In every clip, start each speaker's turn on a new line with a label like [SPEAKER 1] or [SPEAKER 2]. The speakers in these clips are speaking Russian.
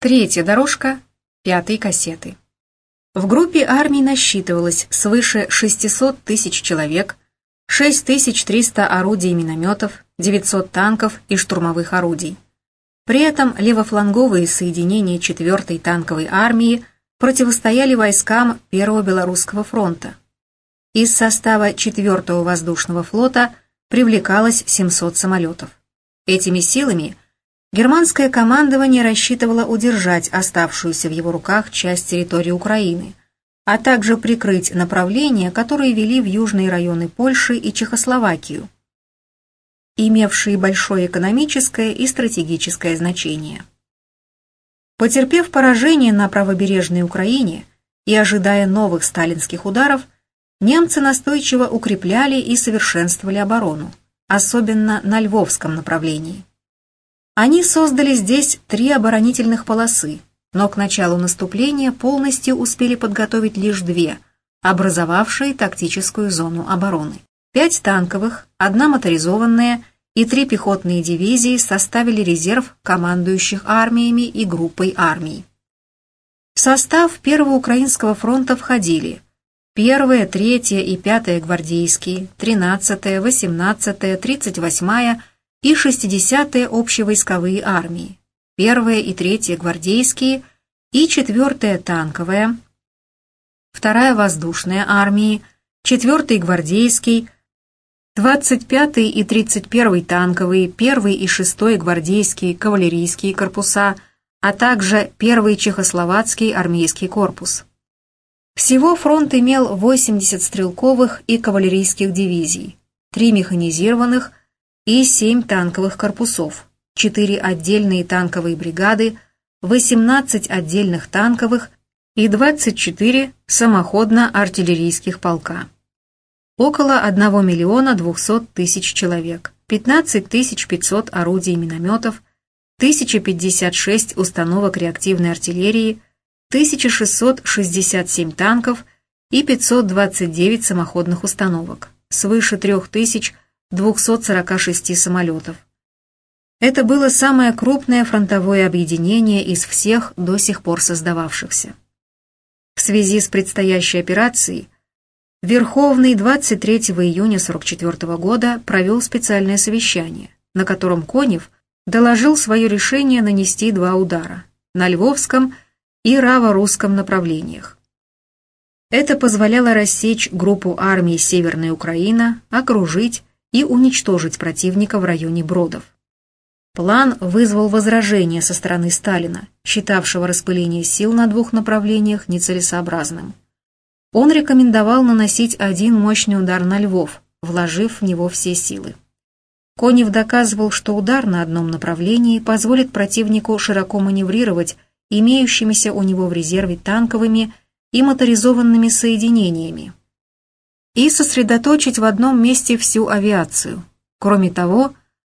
[SPEAKER 1] Третья дорожка пятой кассеты. В группе армий насчитывалось свыше 600 тысяч человек, 6300 орудий и минометов, 900 танков и штурмовых орудий. При этом левофланговые соединения 4-й танковой армии противостояли войскам Первого Белорусского фронта. Из состава 4-го воздушного флота привлекалось 700 самолетов. Этими силами – Германское командование рассчитывало удержать оставшуюся в его руках часть территории Украины, а также прикрыть направления, которые вели в южные районы Польши и Чехословакию, имевшие большое экономическое и стратегическое значение. Потерпев поражение на правобережной Украине и ожидая новых сталинских ударов, немцы настойчиво укрепляли и совершенствовали оборону, особенно на Львовском направлении. Они создали здесь три оборонительных полосы, но к началу наступления полностью успели подготовить лишь две, образовавшие тактическую зону обороны. Пять танковых, одна моторизованная и три пехотные дивизии составили резерв командующих армиями и группой армий. В состав Первого Украинского фронта входили 1, 3 и 5 гвардейские, 13, 18, 38 и 60-е общевойсковые армии, 1-я и 3-я гвардейские и 4-я танковая, 2-я воздушная армии, 4-й гвардейский, 25-й и 31-й танковые, 1-й и 6-й гвардейские кавалерийские корпуса, а также 1-й чехословацкий армейский корпус. Всего фронт имел 80 стрелковых и кавалерийских дивизий, 3 механизированных и 7 танковых корпусов, 4 отдельные танковые бригады, 18 отдельных танковых и 24 самоходно-артиллерийских полка. Около 1 миллиона 200 тысяч человек, 15 500 орудий и минометов, 1056 установок реактивной артиллерии, 1667 танков и 529 самоходных установок, свыше 3000 246 самолетов. Это было самое крупное фронтовое объединение из всех до сих пор создававшихся. В связи с предстоящей операцией Верховный 23 июня 1944 года провел специальное совещание, на котором Конев доложил свое решение нанести два удара на Львовском и Раво-Русском направлениях. Это позволяло рассечь группу армий Северная Украина, окружить и уничтожить противника в районе Бродов. План вызвал возражение со стороны Сталина, считавшего распыление сил на двух направлениях нецелесообразным. Он рекомендовал наносить один мощный удар на Львов, вложив в него все силы. Конев доказывал, что удар на одном направлении позволит противнику широко маневрировать имеющимися у него в резерве танковыми и моторизованными соединениями, и сосредоточить в одном месте всю авиацию. Кроме того,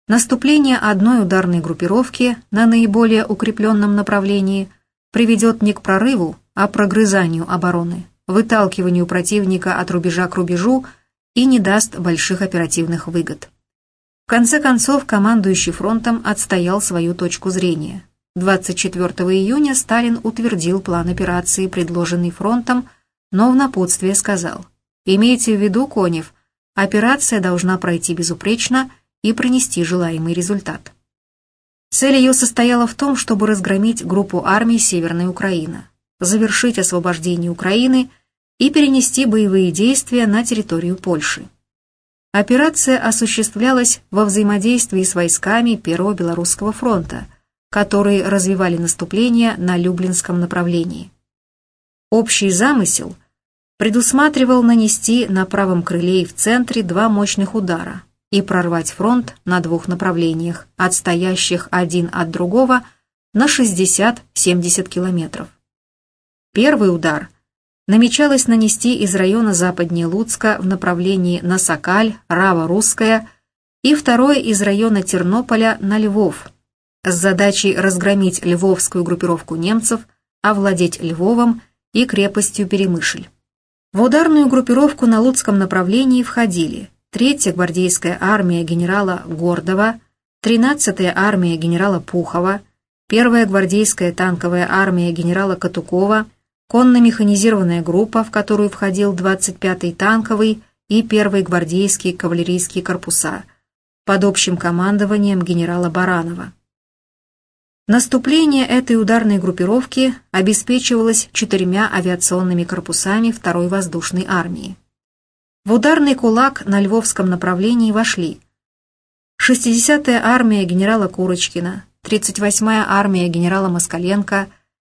[SPEAKER 1] наступление одной ударной группировки на наиболее укрепленном направлении приведет не к прорыву, а прогрызанию обороны, выталкиванию противника от рубежа к рубежу и не даст больших оперативных выгод. В конце концов, командующий фронтом отстоял свою точку зрения. 24 июня Сталин утвердил план операции, предложенный фронтом, но в напутствие сказал – Имейте в виду, Конев, операция должна пройти безупречно и принести желаемый результат. Цель ее состояла в том, чтобы разгромить группу армий Северной Украины, завершить освобождение Украины и перенести боевые действия на территорию Польши. Операция осуществлялась во взаимодействии с войсками Первого Белорусского фронта, которые развивали наступление на Люблинском направлении. Общий замысел – предусматривал нанести на правом крыле и в центре два мощных удара и прорвать фронт на двух направлениях, отстоящих один от другого на 60-70 километров. Первый удар намечалось нанести из района западнее Луцка в направлении на Сокаль, Рава-Русская и второй из района Тернополя на Львов с задачей разгромить львовскую группировку немцев, овладеть Львовом и крепостью Перемышль. В ударную группировку на Луцком направлении входили 3-я гвардейская армия генерала Гордова, 13-я армия генерала Пухова, первая гвардейская танковая армия генерала Катукова, конно-механизированная группа, в которую входил 25-й танковый и 1-й гвардейские кавалерийские корпуса под общим командованием генерала Баранова. Наступление этой ударной группировки обеспечивалось четырьмя авиационными корпусами второй воздушной армии. В ударный кулак на Львовском направлении вошли 60-я армия генерала Курочкина, 38-я армия генерала Москаленко,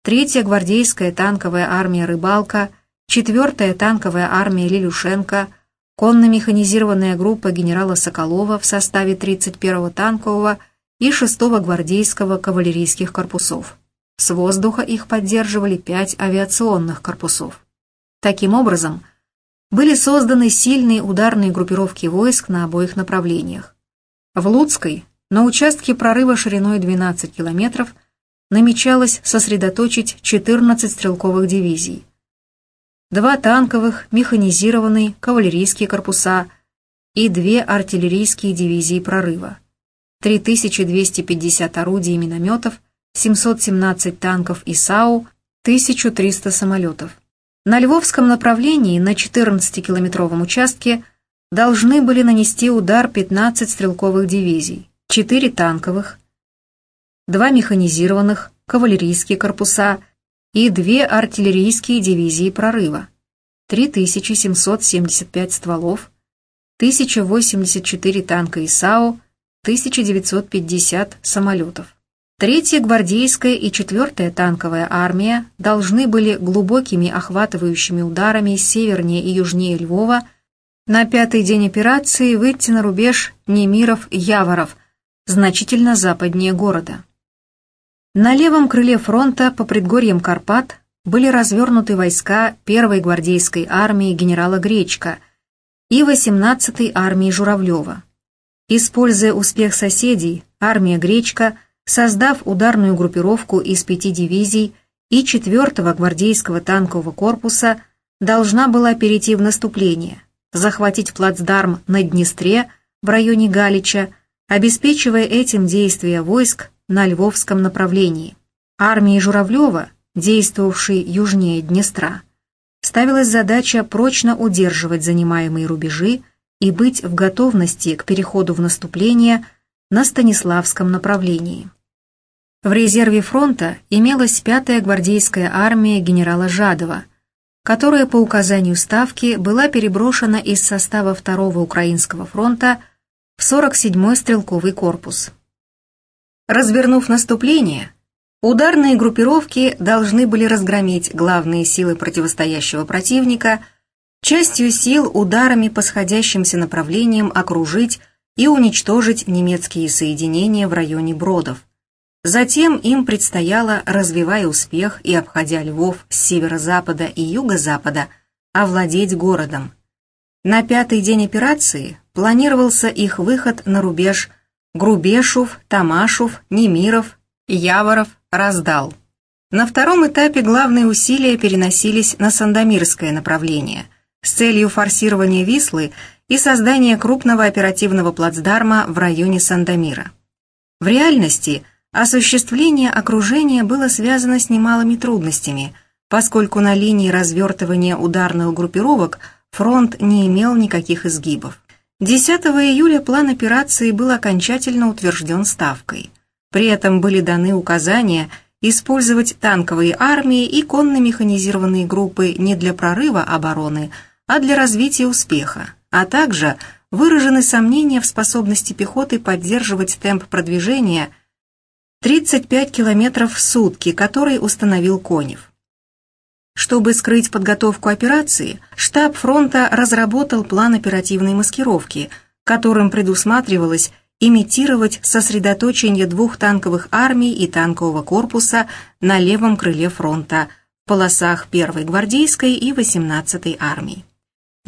[SPEAKER 1] 3-я гвардейская танковая армия Рыбалка, 4-я танковая армия Лилюшенко, конно-механизированная группа генерала Соколова в составе 31-го танкового и 6-го гвардейского кавалерийских корпусов. С воздуха их поддерживали пять авиационных корпусов. Таким образом, были созданы сильные ударные группировки войск на обоих направлениях. В Луцкой, на участке прорыва шириной 12 километров, намечалось сосредоточить 14 стрелковых дивизий, два танковых, механизированные, кавалерийские корпуса и две артиллерийские дивизии прорыва. 3250 орудий и минометов, 717 танков и САУ, 1300 самолетов. На Львовском направлении на 14-километровом участке должны были нанести удар 15 стрелковых дивизий, 4 танковых, 2 механизированных, кавалерийские корпуса и 2 артиллерийские дивизии прорыва, 3775 стволов, 1084 танка и САУ, 1950 самолетов. Третья гвардейская и четвертая танковая армия должны были глубокими охватывающими ударами севернее и южнее Львова на пятый день операции выйти на рубеж Немиров-Яворов, значительно западнее города. На левом крыле фронта по предгорьям Карпат были развернуты войска первой гвардейской армии генерала Гречка и 18-й армии Журавлева. Используя успех соседей, армия Гречка, создав ударную группировку из пяти дивизий и 4-го гвардейского танкового корпуса, должна была перейти в наступление, захватить плацдарм на Днестре в районе Галича, обеспечивая этим действия войск на Львовском направлении. Армии Журавлева, действовавшей южнее Днестра, ставилась задача прочно удерживать занимаемые рубежи и быть в готовности к переходу в наступление на Станиславском направлении. В резерве фронта имелась пятая гвардейская армия генерала Жадова, которая по указанию Ставки была переброшена из состава второго Украинского фронта в 47-й стрелковый корпус. Развернув наступление, ударные группировки должны были разгромить главные силы противостоящего противника – частью сил ударами по сходящимся направлениям окружить и уничтожить немецкие соединения в районе Бродов. Затем им предстояло, развивая успех и обходя Львов с северо-запада и юго-запада, овладеть городом. На пятый день операции планировался их выход на рубеж Грубешев, Тамашев, Немиров, Яворов, Раздал. На втором этапе главные усилия переносились на Сандомирское направление – с целью форсирования Вислы и создания крупного оперативного плацдарма в районе Сандомира. В реальности осуществление окружения было связано с немалыми трудностями, поскольку на линии развертывания ударных группировок фронт не имел никаких изгибов. 10 июля план операции был окончательно утвержден Ставкой. При этом были даны указания использовать танковые армии и конно-механизированные группы не для прорыва обороны, а для развития успеха, а также выражены сомнения в способности пехоты поддерживать темп продвижения 35 км в сутки, который установил Конев. Чтобы скрыть подготовку операции, штаб фронта разработал план оперативной маскировки, которым предусматривалось имитировать сосредоточение двух танковых армий и танкового корпуса на левом крыле фронта в полосах 1-й гвардейской и 18-й армий.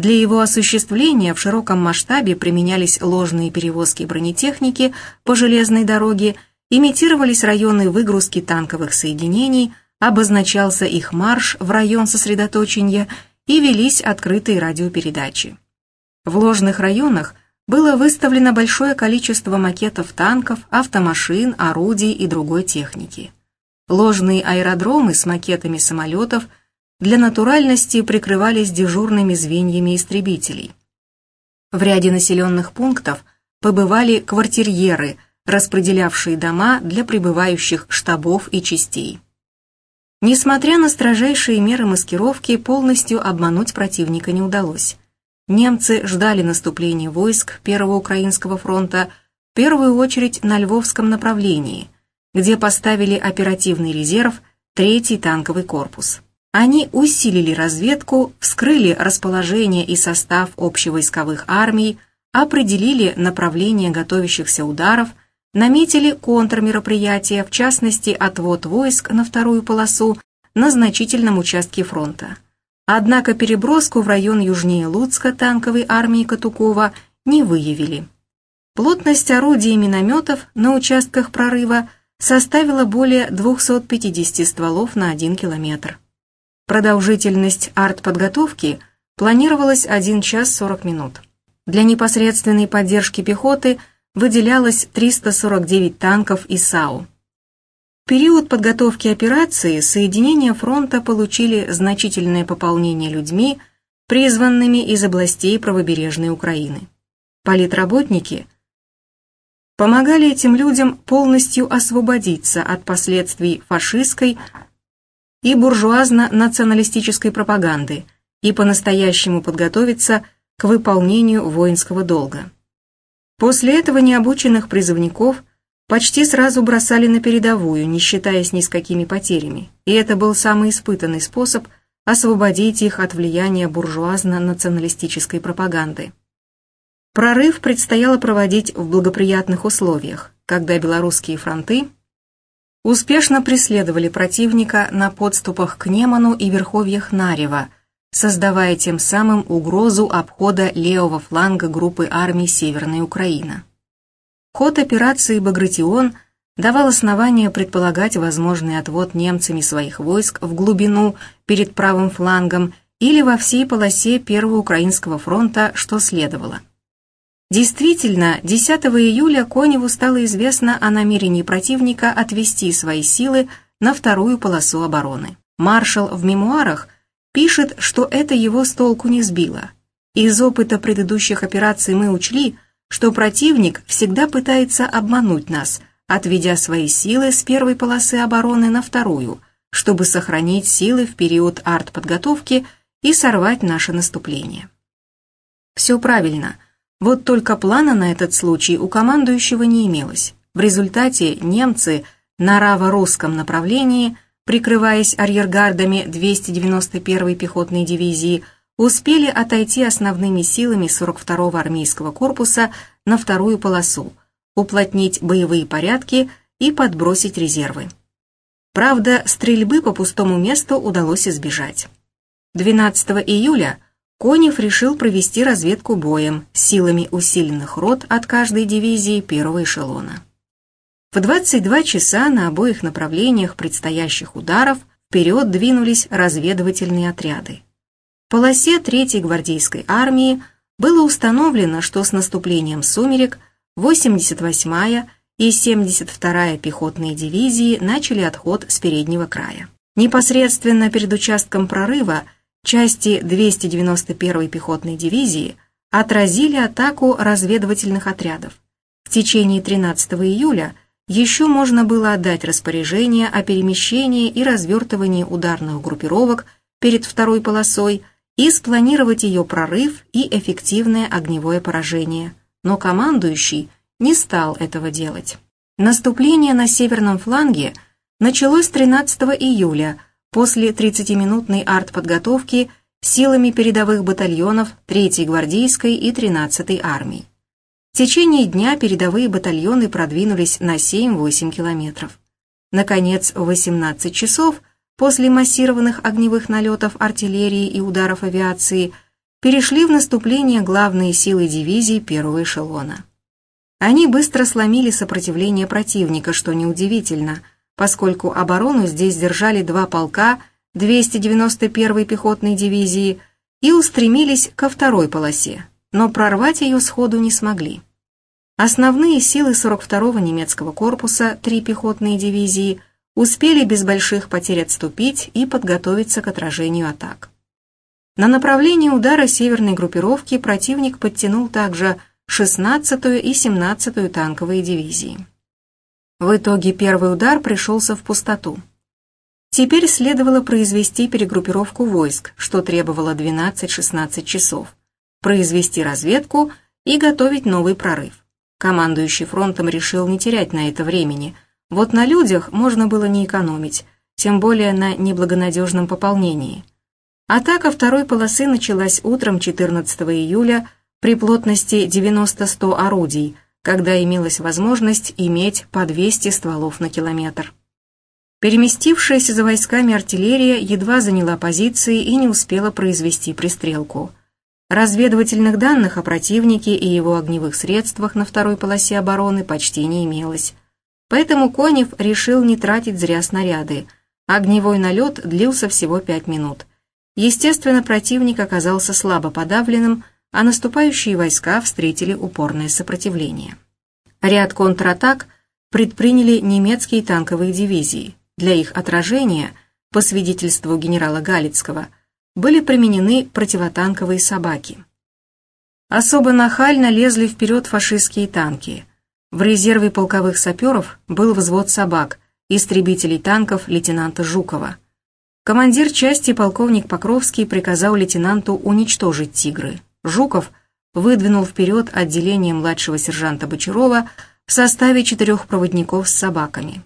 [SPEAKER 1] Для его осуществления в широком масштабе применялись ложные перевозки бронетехники по железной дороге, имитировались районы выгрузки танковых соединений, обозначался их марш в район сосредоточения и велись открытые радиопередачи. В ложных районах было выставлено большое количество макетов танков, автомашин, орудий и другой техники. Ложные аэродромы с макетами самолетов для натуральности прикрывались дежурными звеньями истребителей. В ряде населенных пунктов побывали квартирьеры, распределявшие дома для прибывающих штабов и частей. Несмотря на строжайшие меры маскировки, полностью обмануть противника не удалось. Немцы ждали наступления войск Первого Украинского фронта в первую очередь на Львовском направлении, где поставили оперативный резерв Третий танковый корпус. Они усилили разведку, вскрыли расположение и состав общевойсковых армий, определили направление готовящихся ударов, наметили контрмероприятия, в частности отвод войск на вторую полосу на значительном участке фронта. Однако переброску в район южнее Луцка танковой армии Катукова не выявили. Плотность орудий и минометов на участках прорыва составила более 250 стволов на 1 километр. Продолжительность артподготовки планировалась 1 час 40 минут. Для непосредственной поддержки пехоты выделялось 349 танков и САУ. В период подготовки операции соединения фронта получили значительное пополнение людьми, призванными из областей правобережной Украины. Политработники помогали этим людям полностью освободиться от последствий фашистской и буржуазно-националистической пропаганды и по-настоящему подготовиться к выполнению воинского долга. После этого необученных призывников – почти сразу бросали на передовую, не считаясь ни с какими потерями, и это был самый испытанный способ освободить их от влияния буржуазно-националистической пропаганды. Прорыв предстояло проводить в благоприятных условиях, когда белорусские фронты успешно преследовали противника на подступах к Неману и верховьях Нарева, создавая тем самым угрозу обхода левого фланга группы армий Северной Украины. Ход операции «Багратион» давал основания предполагать возможный отвод немцами своих войск в глубину перед правым флангом или во всей полосе Первого Украинского фронта, что следовало. Действительно, 10 июля Коневу стало известно о намерении противника отвести свои силы на вторую полосу обороны. Маршал в мемуарах пишет, что это его с толку не сбило. Из опыта предыдущих операций мы учли, что противник всегда пытается обмануть нас, отведя свои силы с первой полосы обороны на вторую, чтобы сохранить силы в период артподготовки и сорвать наше наступление. Все правильно, вот только плана на этот случай у командующего не имелось. В результате немцы на раво-русском направлении, прикрываясь арьергардами 291-й пехотной дивизии, успели отойти основными силами 42-го армейского корпуса на вторую полосу, уплотнить боевые порядки и подбросить резервы. Правда, стрельбы по пустому месту удалось избежать. 12 июля Конев решил провести разведку боем силами усиленных рот от каждой дивизии первого эшелона. В 22 часа на обоих направлениях предстоящих ударов вперед двинулись разведывательные отряды полосе 3-й гвардейской армии было установлено, что с наступлением сумерек 88-я и 72-я пехотные дивизии начали отход с переднего края. Непосредственно перед участком прорыва части 291-й пехотной дивизии отразили атаку разведывательных отрядов. В течение 13 июля еще можно было отдать распоряжение о перемещении и развертывании ударных группировок перед второй полосой и спланировать ее прорыв и эффективное огневое поражение, но командующий не стал этого делать. Наступление на северном фланге началось 13 июля после 30-минутной артподготовки силами передовых батальонов 3-й гвардейской и 13-й армий. В течение дня передовые батальоны продвинулись на 7-8 километров. Наконец, в 18 часов – после массированных огневых налетов артиллерии и ударов авиации перешли в наступление главные силы дивизии первого эшелона. Они быстро сломили сопротивление противника, что неудивительно, поскольку оборону здесь держали два полка 291-й пехотной дивизии и устремились ко второй полосе, но прорвать ее сходу не смогли. Основные силы 42-го немецкого корпуса, три пехотные дивизии, успели без больших потерь отступить и подготовиться к отражению атак. На направлении удара северной группировки противник подтянул также 16-ю и 17-ю танковые дивизии. В итоге первый удар пришелся в пустоту. Теперь следовало произвести перегруппировку войск, что требовало 12-16 часов, произвести разведку и готовить новый прорыв. Командующий фронтом решил не терять на это времени. Вот на людях можно было не экономить, тем более на неблагонадежном пополнении. Атака второй полосы началась утром 14 июля при плотности 90-100 орудий, когда имелась возможность иметь по 200 стволов на километр. Переместившаяся за войсками артиллерия едва заняла позиции и не успела произвести пристрелку. Разведывательных данных о противнике и его огневых средствах на второй полосе обороны почти не имелось. Поэтому Конев решил не тратить зря снаряды. Огневой налет длился всего пять минут. Естественно, противник оказался слабо подавленным, а наступающие войска встретили упорное сопротивление. Ряд контратак предприняли немецкие танковые дивизии – для их отражения, по свидетельству генерала Галицкого, были применены противотанковые собаки. Особо нахально лезли вперед фашистские танки. В резерве полковых саперов был взвод собак, истребителей танков лейтенанта Жукова. Командир части полковник Покровский приказал лейтенанту уничтожить «Тигры». Жуков выдвинул вперед отделение младшего сержанта Бочарова в составе четырех проводников с собаками.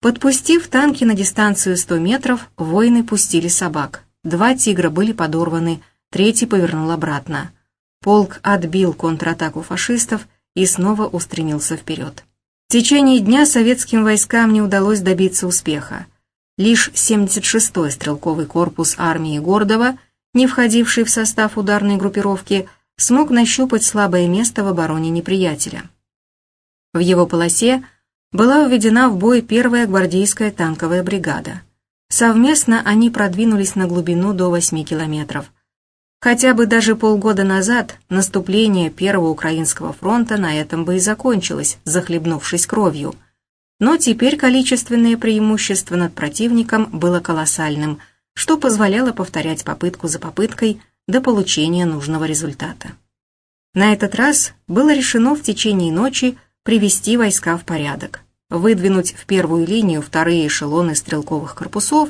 [SPEAKER 1] Подпустив танки на дистанцию 100 метров, воины пустили собак. Два «Тигра» были подорваны, третий повернул обратно. Полк отбил контратаку фашистов и снова устремился вперед. В течение дня советским войскам не удалось добиться успеха. Лишь 76-й стрелковый корпус армии Гордова, не входивший в состав ударной группировки, смог нащупать слабое место в обороне неприятеля. В его полосе – была введена в бой первая гвардейская танковая бригада. Совместно они продвинулись на глубину до 8 километров. Хотя бы даже полгода назад наступление Первого Украинского фронта на этом бы и закончилось, захлебнувшись кровью. Но теперь количественное преимущество над противником было колоссальным, что позволяло повторять попытку за попыткой до получения нужного результата. На этот раз было решено в течение ночи привести войска в порядок, выдвинуть в первую линию вторые эшелоны стрелковых корпусов,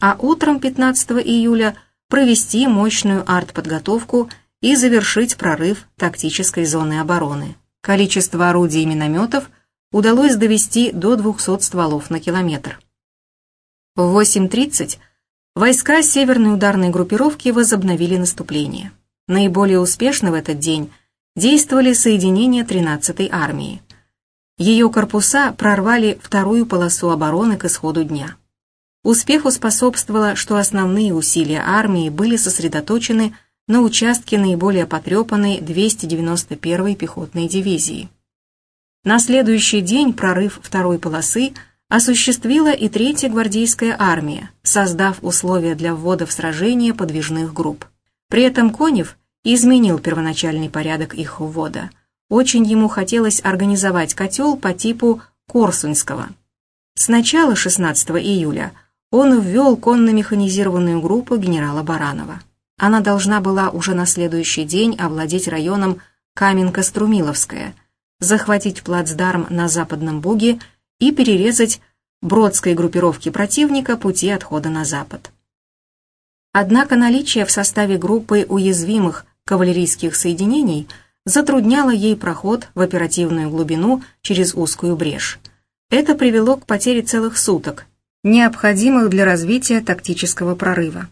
[SPEAKER 1] а утром 15 июля провести мощную артподготовку и завершить прорыв тактической зоны обороны. Количество орудий и минометов удалось довести до 200 стволов на километр. В 8.30 войска Северной ударной группировки возобновили наступление. Наиболее успешно в этот день действовали соединения 13-й армии. Ее корпуса прорвали вторую полосу обороны к исходу дня. Успеху способствовало, что основные усилия армии были сосредоточены на участке наиболее потрепанной 291-й пехотной дивизии. На следующий день прорыв второй полосы осуществила и Третья гвардейская армия, создав условия для ввода в сражение подвижных групп. При этом Конев изменил первоначальный порядок их ввода – очень ему хотелось организовать котел по типу Корсунского. С начала 16 июля он ввел конно-механизированную группу генерала Баранова. Она должна была уже на следующий день овладеть районом Каменка-Струмиловская, захватить плацдарм на Западном Буге и перерезать бродской группировке противника пути отхода на запад. Однако наличие в составе группы уязвимых кавалерийских соединений – затрудняло ей проход в оперативную глубину через узкую брешь. Это привело к потере целых суток, необходимых для развития тактического прорыва.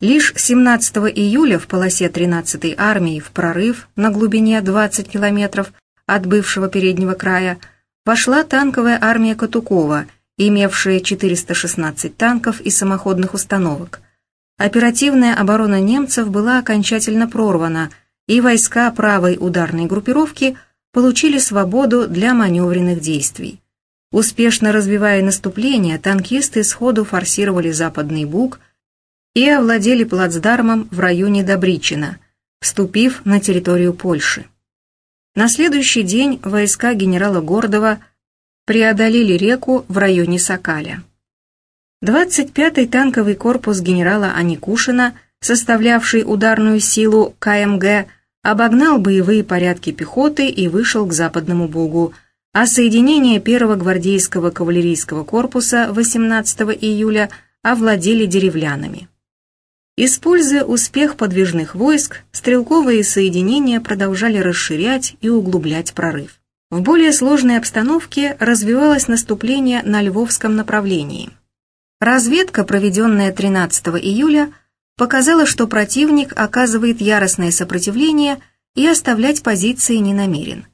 [SPEAKER 1] Лишь 17 июля в полосе 13-й армии в прорыв на глубине 20 километров от бывшего переднего края вошла танковая армия Катукова, имевшая 416 танков и самоходных установок. Оперативная оборона немцев была окончательно прорвана – и войска правой ударной группировки получили свободу для маневренных действий. Успешно развивая наступление, танкисты сходу форсировали Западный Буг и овладели плацдармом в районе Добричина. вступив на территорию Польши. На следующий день войска генерала Гордова преодолели реку в районе Сокаля. 25-й танковый корпус генерала Аникушина, составлявший ударную силу КМГ, обогнал боевые порядки пехоты и вышел к Западному Бугу, а соединение 1-го гвардейского кавалерийского корпуса 18 июля овладели деревлянами. Используя успех подвижных войск, стрелковые соединения продолжали расширять и углублять прорыв. В более сложной обстановке развивалось наступление на Львовском направлении. Разведка, проведенная 13 июля, показала, что противник оказывает яростное сопротивление и оставлять позиции не намерен.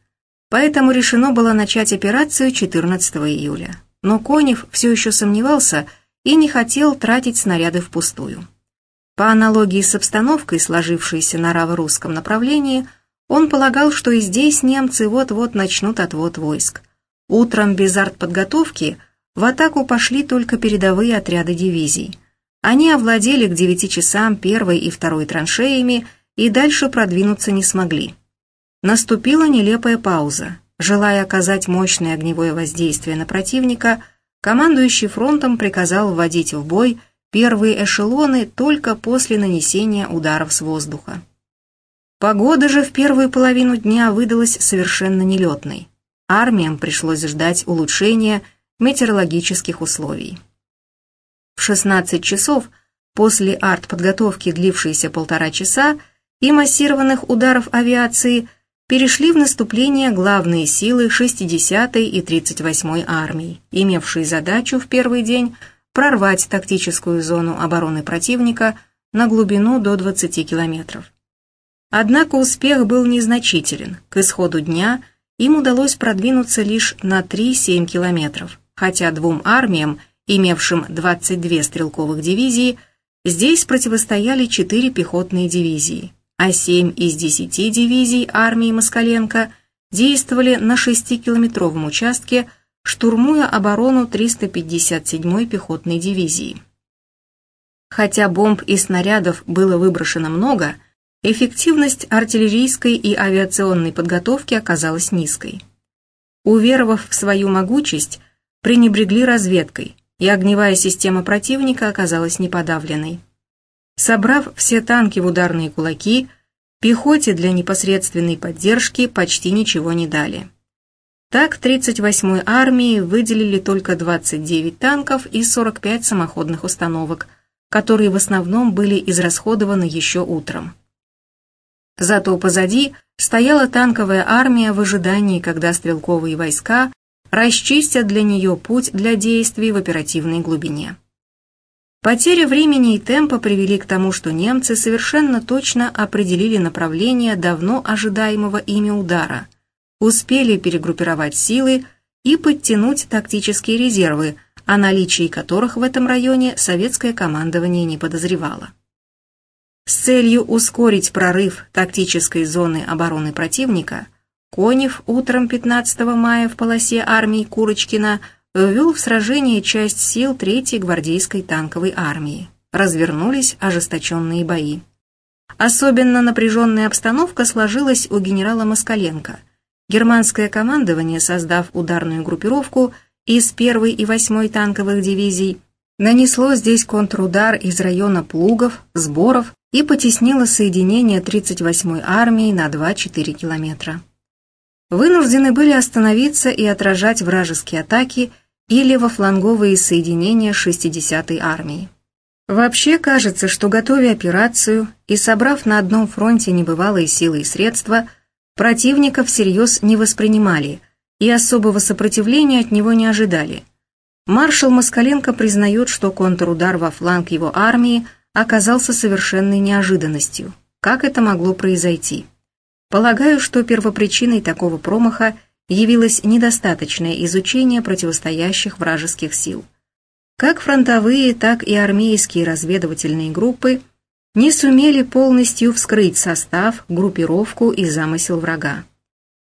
[SPEAKER 1] Поэтому решено было начать операцию 14 июля. Но Конев все еще сомневался и не хотел тратить снаряды впустую. По аналогии с обстановкой, сложившейся на раво-русском направлении, он полагал, что и здесь немцы вот-вот начнут отвод войск. Утром без артподготовки в атаку пошли только передовые отряды дивизий. Они овладели к 9 часам первой и второй траншеями и дальше продвинуться не смогли. Наступила нелепая пауза. Желая оказать мощное огневое воздействие на противника, командующий фронтом приказал вводить в бой первые эшелоны только после нанесения ударов с воздуха. Погода же в первую половину дня выдалась совершенно нелетной. Армиям пришлось ждать улучшения метеорологических условий. В 16 часов после артподготовки, длившейся полтора часа, и массированных ударов авиации перешли в наступление главные силы 60-й и 38-й армий, имевшие задачу в первый день прорвать тактическую зону обороны противника на глубину до 20 километров. Однако успех был незначителен. К исходу дня им удалось продвинуться лишь на 3-7 километров, хотя двум армиям, имевшим 22 стрелковых дивизии, здесь противостояли 4 пехотные дивизии, а 7 из 10 дивизий армии Москаленко действовали на 6-километровом участке штурмуя оборону 357-й пехотной дивизии. Хотя бомб и снарядов было выброшено много, эффективность артиллерийской и авиационной подготовки оказалась низкой. Уверовав в свою могучесть, пренебрегли разведкой, и огневая система противника оказалась неподавленной. Собрав все танки в ударные кулаки, пехоте для непосредственной поддержки почти ничего не дали. Так 38-й армии выделили только 29 танков и 45 самоходных установок, которые в основном были израсходованы еще утром. Зато позади стояла танковая армия в ожидании, когда стрелковые войска расчистят для нее путь для действий в оперативной глубине. Потеря времени и темпа привели к тому, что немцы совершенно точно определили направление давно ожидаемого ими удара – успели перегруппировать силы и подтянуть тактические резервы, о наличии которых в этом районе советское командование не подозревало. С целью ускорить прорыв тактической зоны обороны противника, Конев утром 15 мая в полосе армии Курочкина ввел в сражение часть сил 3-й гвардейской танковой армии. Развернулись ожесточенные бои. Особенно напряженная обстановка сложилась у генерала Москаленко – Германское командование, создав ударную группировку из 1 и 8 танковых дивизий, нанесло здесь контрудар из района Плугов, Сборов и потеснило соединение 38-й армии на 2-4 километра. Вынуждены были остановиться и отражать вражеские атаки или во фланговые соединения 60-й армии. Вообще кажется, что готовя операцию и собрав на одном фронте небывалые силы и средства – Противника всерьез не воспринимали и особого сопротивления от него не ожидали. Маршал Москаленко признает, что контрудар во фланг его армии оказался совершенной неожиданностью. Как это могло произойти? Полагаю, что первопричиной такого промаха явилось недостаточное изучение противостоящих вражеских сил. Как фронтовые, так и армейские разведывательные группы не сумели полностью вскрыть состав, группировку и замысел врага.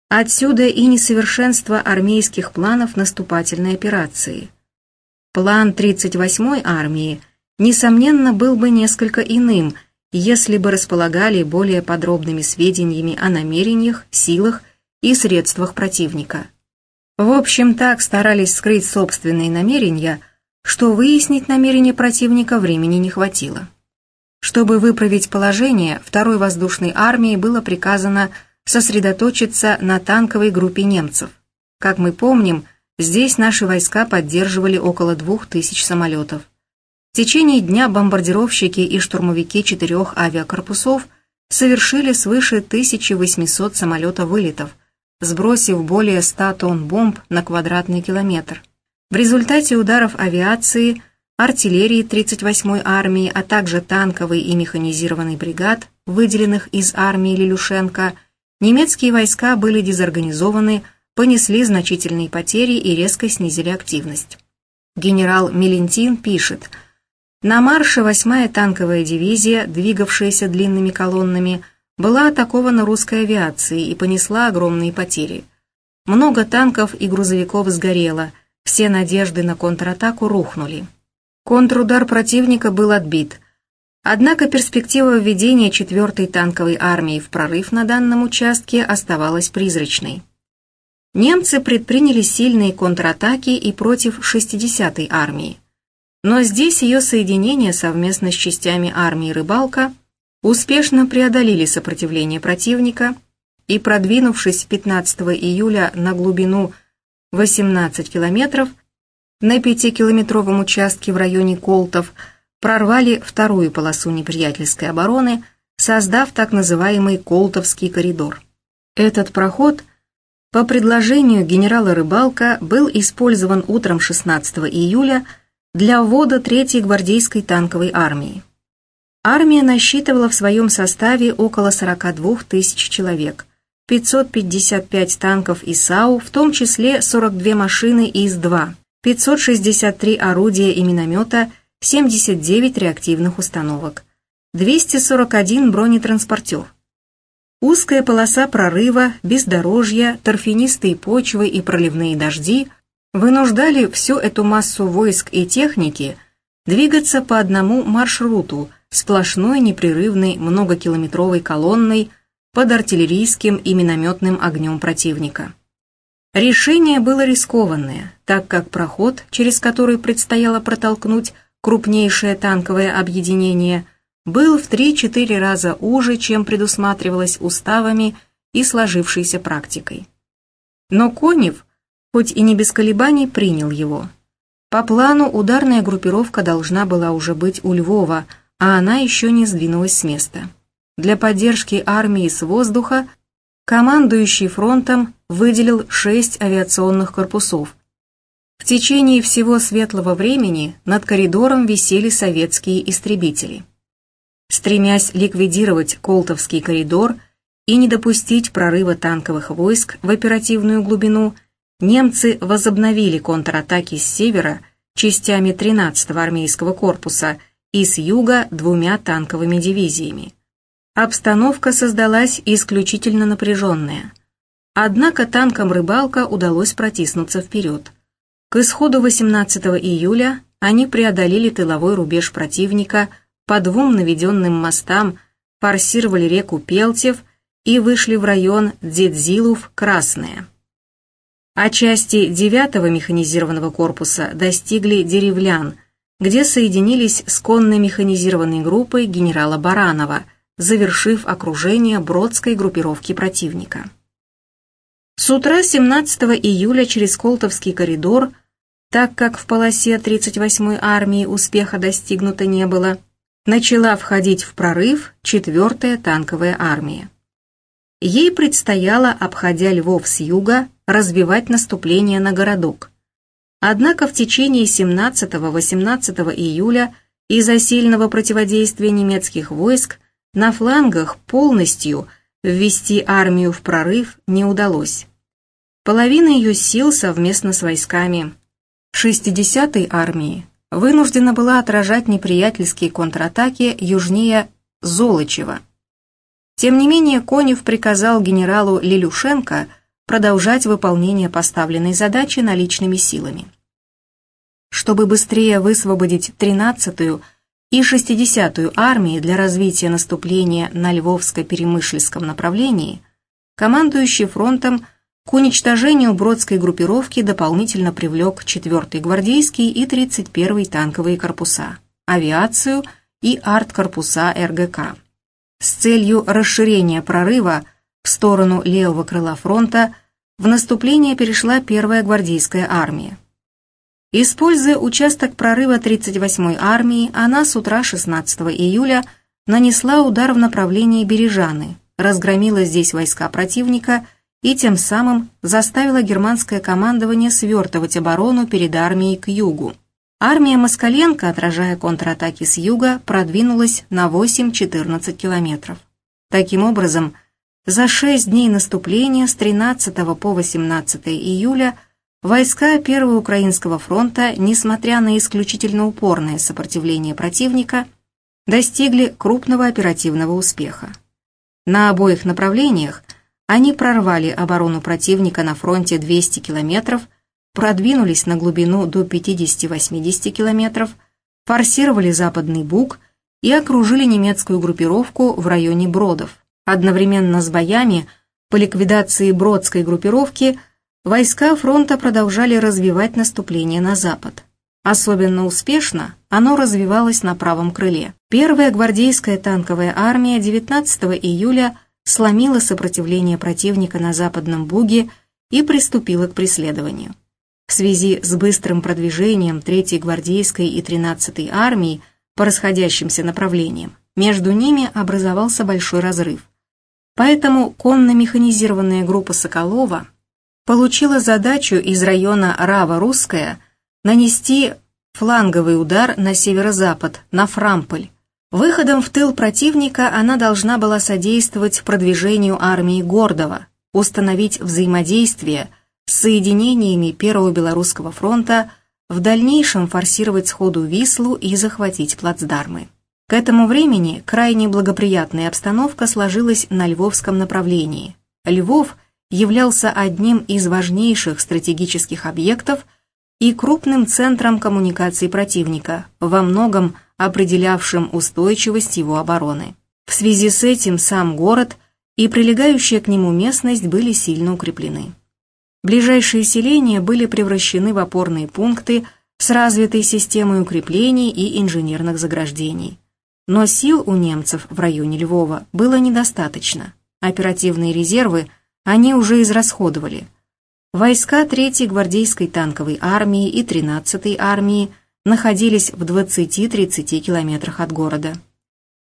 [SPEAKER 1] Отсюда и несовершенство армейских планов наступательной операции. План 38-й армии, несомненно, был бы несколько иным, если бы располагали более подробными сведениями о намерениях, силах и средствах противника. В общем, так старались скрыть собственные намерения, что выяснить намерения противника времени не хватило. Чтобы выправить положение, второй воздушной армии было приказано сосредоточиться на танковой группе немцев. Как мы помним, здесь наши войска поддерживали около двух тысяч самолетов. В течение дня бомбардировщики и штурмовики четырех авиакорпусов совершили свыше 1800 самолета-вылетов, сбросив более 100 тонн бомб на квадратный километр. В результате ударов авиации, артиллерии 38-й армии, а также танковой и механизированной бригад, выделенных из армии Лилюшенко, немецкие войска были дезорганизованы, понесли значительные потери и резко снизили активность. Генерал Мелентин пишет – на марше 8-я танковая дивизия, двигавшаяся длинными колоннами, была атакована русской авиацией и понесла огромные потери. Много танков и грузовиков сгорело, все надежды на контратаку рухнули. Контрудар противника был отбит. Однако перспектива введения 4-й танковой армии в прорыв на данном участке оставалась призрачной. Немцы предприняли сильные контратаки и против 60-й армии. Но здесь ее соединение совместно с частями армии «Рыбалка» успешно преодолели сопротивление противника и, продвинувшись 15 июля на глубину 18 километров, на пятикилометровом участке в районе Колтов прорвали вторую полосу неприятельской обороны, создав так называемый Колтовский коридор. Этот проход по предложению генерала Рыбалка был использован утром 16 июля для ввода Третьей гвардейской танковой армии. Армия насчитывала в своем составе около 42 тысяч человек, 555 танков ИСАУ, в том числе 42 машины ИС-2, 563 орудия и миномета, 79 реактивных установок, 241 бронетранспортер. Узкая полоса прорыва, бездорожья, торфянистые почвы и проливные дожди вынуждали всю эту массу войск и техники двигаться по одному маршруту, сплошной непрерывной многокилометровой колонной под артиллерийским и минометным огнем противника. Решение было рискованное, так как проход, через который предстояло протолкнуть крупнейшее танковое объединение, был в 3-4 раза уже, чем предусматривалось уставами и сложившейся практикой. Но Конев – хоть и не без колебаний принял его. По плану ударная группировка должна была уже быть у Львова, а она еще не сдвинулась с места. Для поддержки армии с воздуха командующий фронтом выделил шесть авиационных корпусов. В течение всего светлого времени над коридором висели советские истребители. Стремясь ликвидировать Колтовский коридор и не допустить прорыва танковых войск в оперативную глубину, немцы возобновили контратаки с севера частями 13-го армейского корпуса и с юга двумя танковыми дивизиями. Обстановка создалась исключительно напряженная. Однако танкам «Рыбалка» удалось протиснуться вперед. К исходу 18 июля они преодолели тыловой рубеж противника по двум наведенным мостам, форсировали реку Пелтев и вышли в район Дзедзилув-Красное а части 9-го механизированного корпуса достигли деревлян, где соединились с конной механизированной группой генерала Баранова, завершив окружение Бродской группировки противника. С утра 17 июля через Колтовский коридор, так как в полосе 38-й армии успеха достигнуто не было, начала входить в прорыв 4-я танковая армия. Ей предстояло, обходя Львов с юга, разбивать наступление на городок. Однако в течение 17-18 июля из-за сильного противодействия немецких войск на флангах полностью ввести армию в прорыв не удалось. Половина ее сил совместно с войсками 60-й армии вынуждена была отражать неприятельские контратаки южнее Золочева. Тем не менее Конев приказал генералу Лилюшенко – продолжать выполнение поставленной задачи наличными силами. Чтобы быстрее высвободить 13-ю и 60-ю армии для развития наступления на Львовско-Перемышльском направлении, командующий фронтом к уничтожению бродской группировки дополнительно привлек 4-й гвардейский и 31-й танковые корпуса, авиацию и арт-корпуса РГК. С целью расширения прорыва в сторону левого крыла фронта в наступление перешла первая гвардейская армия. Используя участок прорыва 38-й армии, она с утра 16 июля нанесла удар в направлении Бережаны, разгромила здесь войска противника и тем самым заставила германское командование свертывать оборону перед армией к югу. Армия Москаленко, отражая контратаки с юга, продвинулась на 8-14 километров. Таким образом, за шесть дней наступления с 13 по 18 июля войска Первого Украинского фронта, несмотря на исключительно упорное сопротивление противника, достигли крупного оперативного успеха. На обоих направлениях они прорвали оборону противника на фронте 200 километров, продвинулись на глубину до 50-80 километров, форсировали Западный Буг и окружили немецкую группировку в районе Бродов. Одновременно с боями по ликвидации Бродской группировки войска фронта продолжали развивать наступление на запад. Особенно успешно оно развивалось на правом крыле. Первая гвардейская танковая армия 19 июля сломила сопротивление противника на западном Буге и приступила к преследованию. В связи с быстрым продвижением 3-й гвардейской и 13-й армии по расходящимся направлениям, между ними образовался большой разрыв. Поэтому конно-механизированная группа Соколова получила задачу из района Рава-Русская нанести фланговый удар на северо-запад, на Фрамполь. Выходом в тыл противника она должна была содействовать продвижению армии Гордова, установить взаимодействие с соединениями Первого Белорусского фронта, в дальнейшем форсировать сходу Вислу и захватить плацдармы. К этому времени крайне благоприятная обстановка сложилась на Львовском направлении. Львов являлся одним из важнейших стратегических объектов и крупным центром коммуникаций противника, во многом определявшим устойчивость его обороны. В связи с этим сам город и прилегающая к нему местность были сильно укреплены. Ближайшие селения были превращены в опорные пункты с развитой системой укреплений и инженерных заграждений. Но сил у немцев в районе Львова было недостаточно. Оперативные резервы они уже израсходовали. Войска 3-й гвардейской танковой армии и 13-й армии находились в 20-30 километрах от города.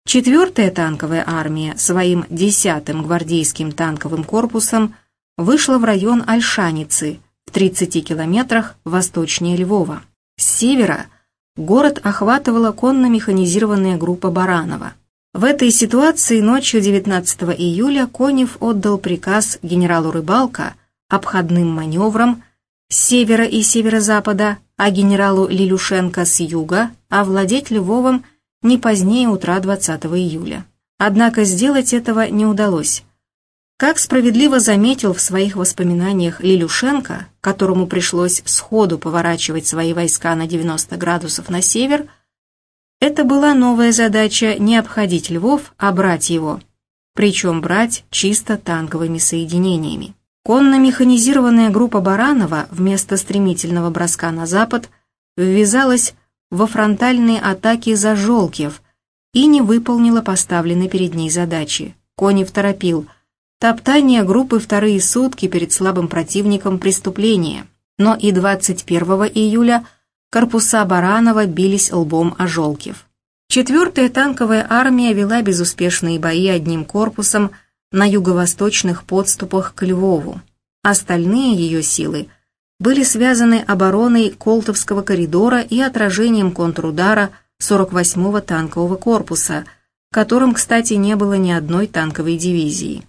[SPEAKER 1] Четвертая танковая армия своим 10-м гвардейским танковым корпусом вышла в район Альшаницы в 30 километрах восточнее Львова. С севера – город охватывала конно-механизированная группа Баранова. В этой ситуации ночью 19 июля Конев отдал приказ генералу Рыбалка обходным маневром с севера и северо-запада, а генералу Лилюшенко с юга овладеть Львовом не позднее утра 20 июля. Однако сделать этого не удалось. Как справедливо заметил в своих воспоминаниях Лилюшенко, которому пришлось сходу поворачивать свои войска на 90 градусов на север, это была новая задача не обходить Львов, а брать его, причем брать чисто танковыми соединениями. Конно-механизированная группа Баранова вместо стремительного броска на запад ввязалась во фронтальные атаки за Жолкев и не выполнила поставленной перед ней задачи. Конев торопил – Топтание группы вторые сутки перед слабым противником преступления, но и 21 июля корпуса Баранова бились лбом о Жолкев. Четвертая танковая армия вела безуспешные бои одним корпусом на юго-восточных подступах к Львову. Остальные ее силы были связаны обороной Колтовского коридора и отражением контрудара 48-го танкового корпуса, в котором, кстати, не было ни одной танковой дивизии.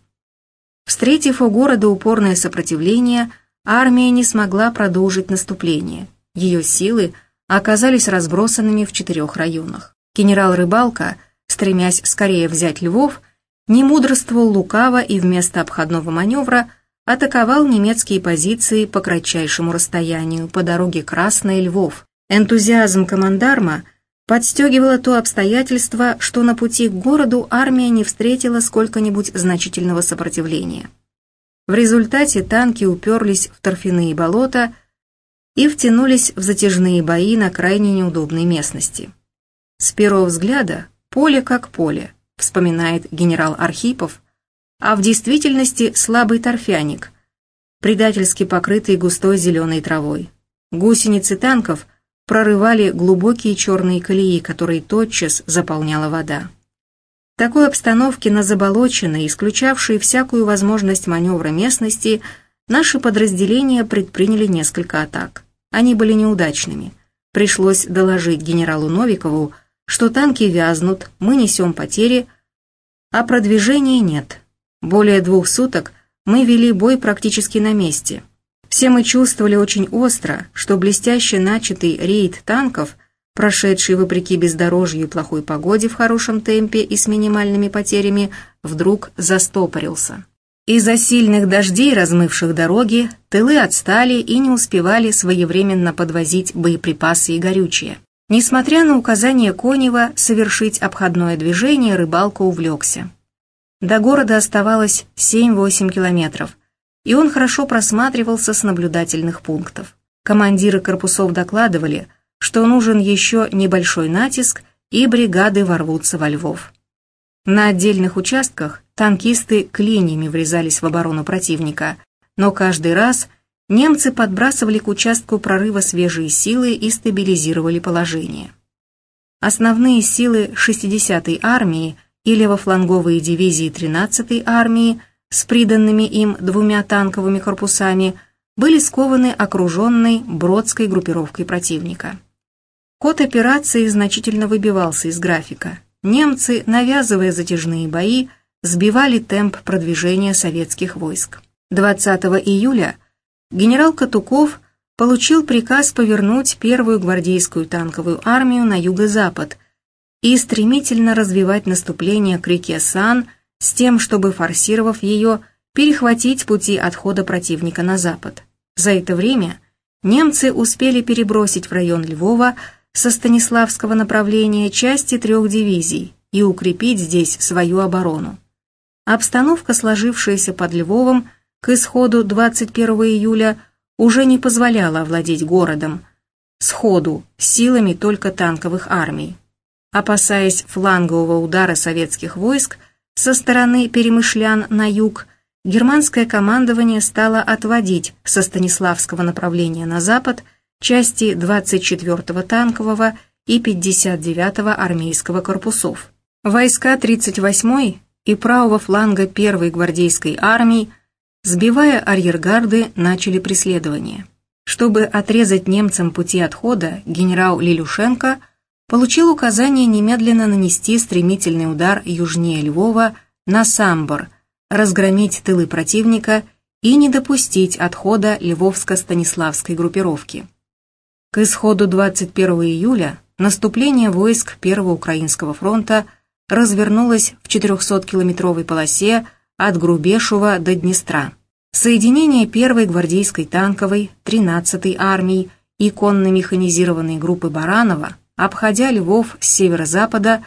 [SPEAKER 1] Встретив у города упорное сопротивление, армия не смогла продолжить наступление. Ее силы оказались разбросанными в четырех районах. Генерал Рыбалка, стремясь скорее взять Львов, не мудрствовал лукаво и вместо обходного маневра атаковал немецкие позиции по кратчайшему расстоянию по дороге Красная Львов. Энтузиазм командарма подстегивало то обстоятельство, что на пути к городу армия не встретила сколько-нибудь значительного сопротивления. В результате танки уперлись в торфяные болота и втянулись в затяжные бои на крайне неудобной местности. С первого взгляда поле как поле, вспоминает генерал Архипов, а в действительности слабый торфяник, предательски покрытый густой зеленой травой. Гусеницы танков – прорывали глубокие черные колеи, которые тотчас заполняла вода. В такой обстановке на заболоченной, исключавшей всякую возможность маневра местности, наши подразделения предприняли несколько атак. Они были неудачными. Пришлось доложить генералу Новикову, что танки вязнут, мы несем потери, а продвижения нет. Более двух суток мы вели бой практически на месте. Все мы чувствовали очень остро, что блестяще начатый рейд танков, прошедший вопреки бездорожью и плохой погоде в хорошем темпе и с минимальными потерями, вдруг застопорился. Из-за сильных дождей, размывших дороги, тылы отстали и не успевали своевременно подвозить боеприпасы и горючее. Несмотря на указание Конева совершить обходное движение, рыбалка увлекся. До города оставалось 7-8 километров, и он хорошо просматривался с наблюдательных пунктов. Командиры корпусов докладывали, что нужен еще небольшой натиск, и бригады ворвутся во Львов. На отдельных участках танкисты клиньями врезались в оборону противника, но каждый раз немцы подбрасывали к участку прорыва свежие силы и стабилизировали положение. Основные силы 60-й армии и левофланговые дивизии 13-й армии с приданными им двумя танковыми корпусами были скованы окруженной Бродской группировкой противника. Ход операции значительно выбивался из графика. Немцы, навязывая затяжные бои, сбивали темп продвижения советских войск. 20 июля генерал Катуков получил приказ повернуть первую гвардейскую танковую армию на юго-запад и стремительно развивать наступление к реке Сан – с тем, чтобы, форсировав ее, перехватить пути отхода противника на запад. За это время немцы успели перебросить в район Львова со Станиславского направления части трех дивизий и укрепить здесь свою оборону. Обстановка, сложившаяся под Львовом к исходу 21 июля, уже не позволяла овладеть городом, сходу, силами только танковых армий. Опасаясь флангового удара советских войск, со стороны перемышлян на юг германское командование стало отводить со Станиславского направления на запад части 24-го танкового и 59-го армейского корпусов. Войска 38-й и правого фланга 1-й гвардейской армии, сбивая арьергарды, начали преследование. Чтобы отрезать немцам пути отхода, генерал Лилюшенко получил указание немедленно нанести стремительный удар южнее Львова на Самбор, разгромить тылы противника и не допустить отхода Львовско-Станиславской группировки. К исходу 21 июля наступление войск Первого Украинского фронта развернулось в 400-километровой полосе от Грубешева до Днестра. Соединение первой гвардейской танковой, 13-й армии и конно-механизированной группы Баранова обходя Львов с северо-запада,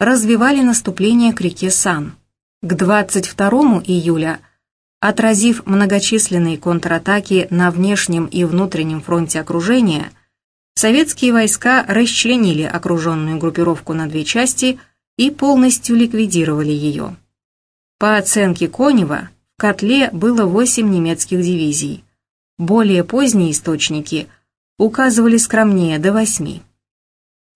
[SPEAKER 1] развивали наступление к реке Сан. К 22 июля, отразив многочисленные контратаки на внешнем и внутреннем фронте окружения, советские войска расчленили окруженную группировку на две части и полностью ликвидировали ее. По оценке Конева, в котле было 8 немецких дивизий. Более поздние источники указывали скромнее до 8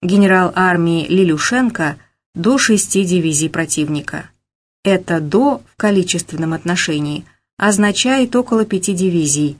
[SPEAKER 1] генерал армии Лилюшенко до шести дивизий противника. Это «до» в количественном отношении означает около пяти дивизий,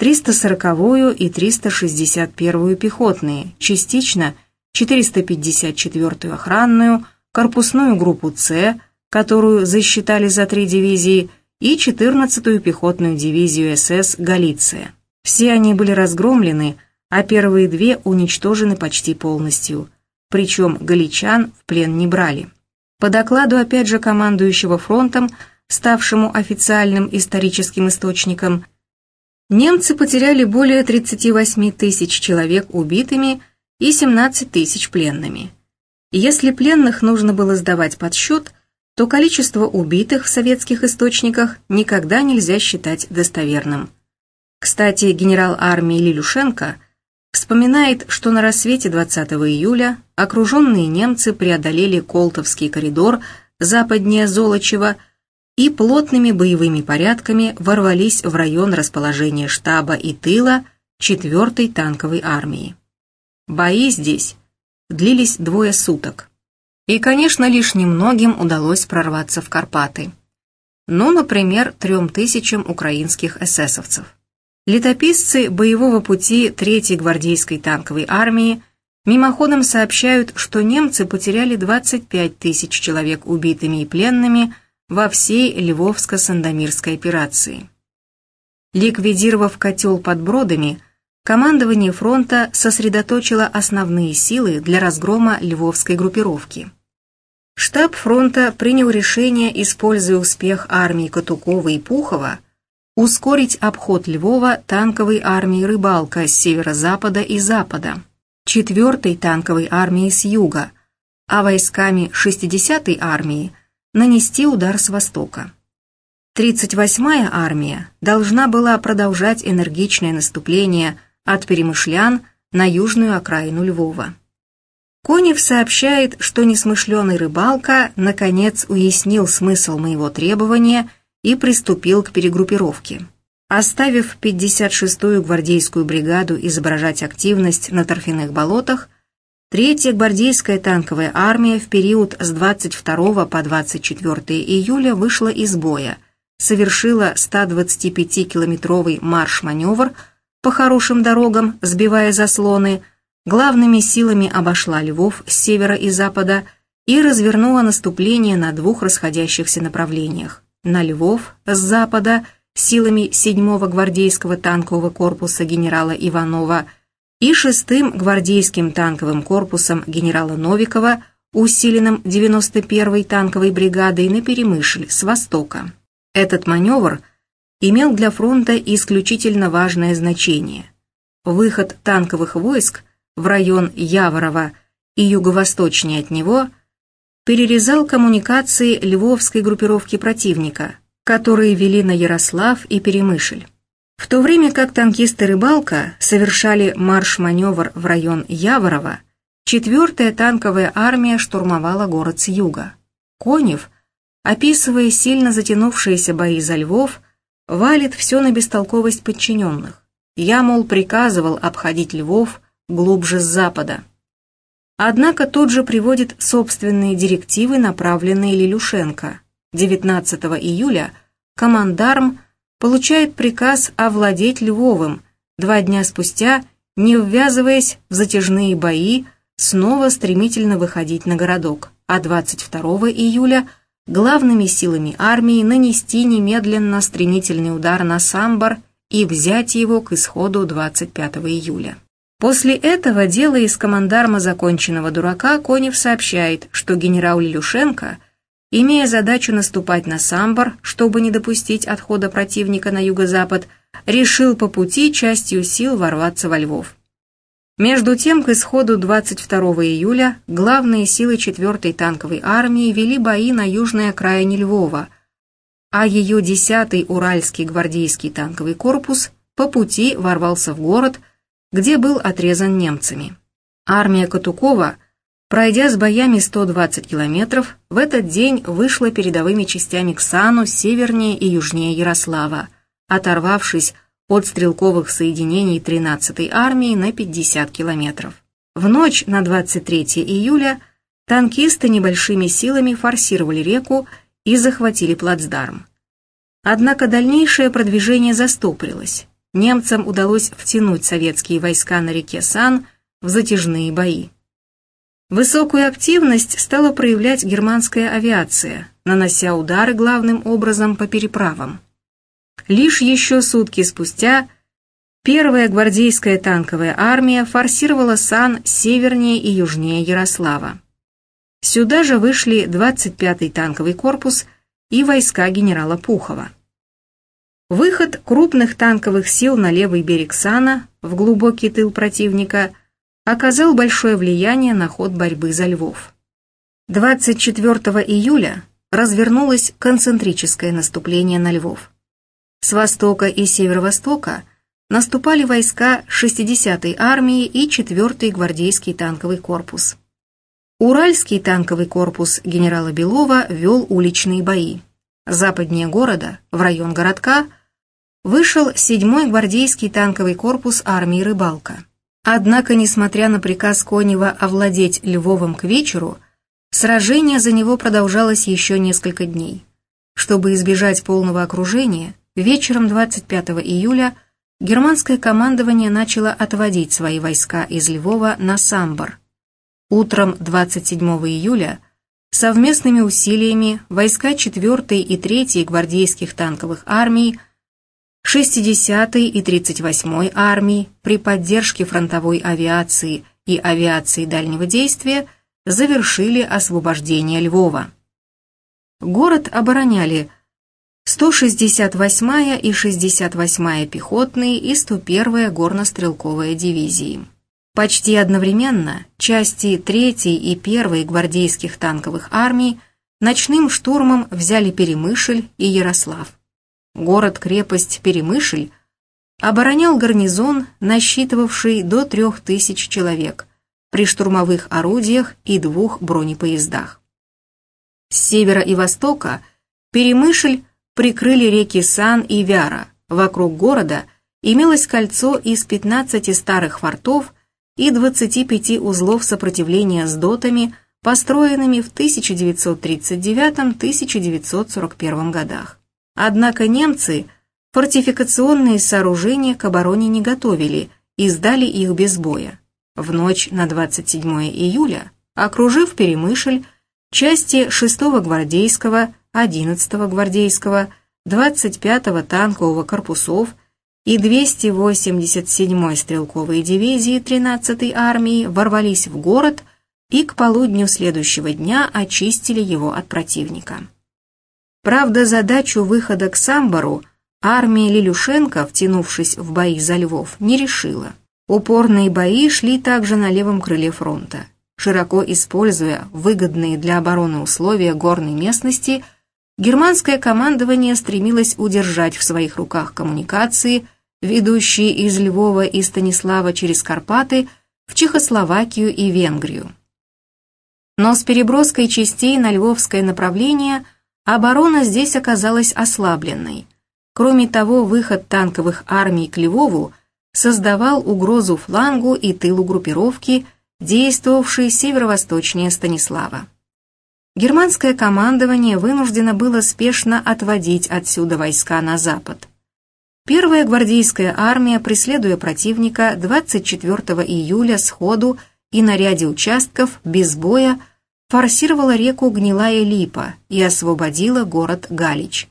[SPEAKER 1] 340-ю и 361-ю пехотные, частично 454-ю охранную, корпусную группу «С», которую засчитали за три дивизии, и 14-ю пехотную дивизию СС «Галиция». Все они были разгромлены, а первые две уничтожены почти полностью, причем галичан в плен не брали. По докладу опять же командующего фронтом, ставшему официальным историческим источником, немцы потеряли более 38 тысяч человек убитыми и 17 тысяч пленными. Если пленных нужно было сдавать под счет, то количество убитых в советских источниках никогда нельзя считать достоверным. Кстати, генерал армии Лилюшенко вспоминает, что на рассвете 20 июля окруженные немцы преодолели Колтовский коридор западнее Золочева и плотными боевыми порядками ворвались в район расположения штаба и тыла 4-й танковой армии. Бои здесь длились двое суток. И, конечно, лишь немногим удалось прорваться в Карпаты. Ну, например, трем тысячам украинских эсэсовцев. Летописцы боевого пути 3-й гвардейской танковой армии мимоходом сообщают, что немцы потеряли 25 тысяч человек убитыми и пленными во всей Львовско-Сандомирской операции. Ликвидировав котел под Бродами, командование фронта сосредоточило основные силы для разгрома львовской группировки. Штаб фронта принял решение, используя успех армии Катукова и Пухова, ускорить обход Львова танковой армии «Рыбалка» с северо-запада и запада, 4-й танковой армии с юга, а войсками 60-й армии нанести удар с востока. 38-я армия должна была продолжать энергичное наступление от Перемышлян на южную окраину Львова. Конев сообщает, что несмышленый рыбалка наконец уяснил смысл моего требования и приступил к перегруппировке. Оставив 56-ю гвардейскую бригаду изображать активность на торфяных болотах, Третья гвардейская танковая армия в период с 22 по 24 июля вышла из боя, совершила 125-километровый марш-маневр по хорошим дорогам, сбивая заслоны, главными силами обошла Львов с севера и запада и развернула наступление на двух расходящихся направлениях. На Львов с запада силами 7-го гвардейского танкового корпуса генерала Иванова и 6-м гвардейским танковым корпусом генерала Новикова, усиленным 91-й танковой бригадой на Перемышль с востока. Этот маневр имел для фронта исключительно важное значение. Выход танковых войск в район Яворова и юго-восточнее от него, перерезал коммуникации львовской группировки противника, которые вели на Ярослав и Перемышль. В то время как танкисты «Рыбалка» совершали марш-маневр в район Яворова, 4-я танковая армия штурмовала город с юга. Конев, описывая сильно затянувшиеся бои за Львов, валит все на бестолковость подчиненных. Я, мол, приказывал обходить Львов, глубже с запада. Однако тот же приводит собственные директивы, направленные Лилюшенко. 19 июля командарм получает приказ овладеть Львовым, два дня спустя, не ввязываясь в затяжные бои, снова стремительно выходить на городок, а 22 июля главными силами армии нанести немедленно стремительный удар на Самбор и взять его к исходу 25 июля. После этого дело из командарма законченного дурака Конев сообщает, что генерал Лилюшенко, имея задачу наступать на Самбор, чтобы не допустить отхода противника на юго-запад, решил по пути частью сил ворваться во Львов. Между тем, к исходу 22 июля главные силы 4-й танковой армии вели бои на южной окраине Львова, а ее 10-й Уральский гвардейский танковый корпус по пути ворвался в город, где был отрезан немцами. Армия Катукова, пройдя с боями 120 километров, в этот день вышла передовыми частями к Сану севернее и южнее Ярослава, оторвавшись от стрелковых соединений 13-й армии на 50 километров. В ночь на 23 июля танкисты небольшими силами форсировали реку и захватили плацдарм. Однако дальнейшее продвижение застопорилось немцам удалось втянуть советские войска на реке Сан в затяжные бои. Высокую активность стала проявлять германская авиация, нанося удары главным образом по переправам. Лишь еще сутки спустя первая гвардейская танковая армия форсировала Сан севернее и южнее Ярослава. Сюда же вышли 25-й танковый корпус и войска генерала Пухова. Выход крупных танковых сил на левый берег Сана, в глубокий тыл противника, оказал большое влияние на ход борьбы за Львов. 24 июля развернулось концентрическое наступление на Львов. С востока и северо-востока наступали войска 60-й армии и 4-й гвардейский танковый корпус. Уральский танковый корпус генерала Белова вел уличные бои. Западнее города, в район городка, вышел 7-й гвардейский танковый корпус армии «Рыбалка». Однако, несмотря на приказ Конева овладеть Львовом к вечеру, сражение за него продолжалось еще несколько дней. Чтобы избежать полного окружения, вечером 25 июля германское командование начало отводить свои войска из Львова на Самбор. Утром 27 июля совместными усилиями войска 4 и 3 гвардейских танковых армий 60-й и 38-й армии при поддержке фронтовой авиации и авиации дальнего действия завершили освобождение Львова. Город обороняли 168-я и 68-я пехотные и 101-я горнострелковая дивизии. Почти одновременно части 3-й и 1-й гвардейских танковых армий ночным штурмом взяли Перемышль и Ярослав город-крепость Перемышль, оборонял гарнизон, насчитывавший до трех тысяч человек, при штурмовых орудиях и двух бронепоездах. С севера и востока Перемышль прикрыли реки Сан и Вяра, вокруг города имелось кольцо из 15 старых фортов и 25 узлов сопротивления с дотами, построенными в 1939-1941 годах. Однако немцы фортификационные сооружения к обороне не готовили и сдали их без боя. В ночь на 27 июля, окружив Перемышль, части 6-го гвардейского, 11-го гвардейского, 25-го танкового корпусов и 287-й стрелковой дивизии 13-й армии ворвались в город и к полудню следующего дня очистили его от противника. Правда, задачу выхода к Самбору армия Лилюшенко, втянувшись в бои за Львов, не решила. Упорные бои шли также на левом крыле фронта. Широко используя выгодные для обороны условия горной местности, германское командование стремилось удержать в своих руках коммуникации, ведущие из Львова и Станислава через Карпаты в Чехословакию и Венгрию. Но с переброской частей на львовское направление – Оборона здесь оказалась ослабленной. Кроме того, выход танковых армий к Львову создавал угрозу флангу и тылу группировки, действовавшей северо-восточнее Станислава. Германское командование вынуждено было спешно отводить отсюда войска на запад. Первая гвардейская армия, преследуя противника, 24 июля сходу и на ряде участков без боя форсировала реку Гнилая Липа и освободила город Галич.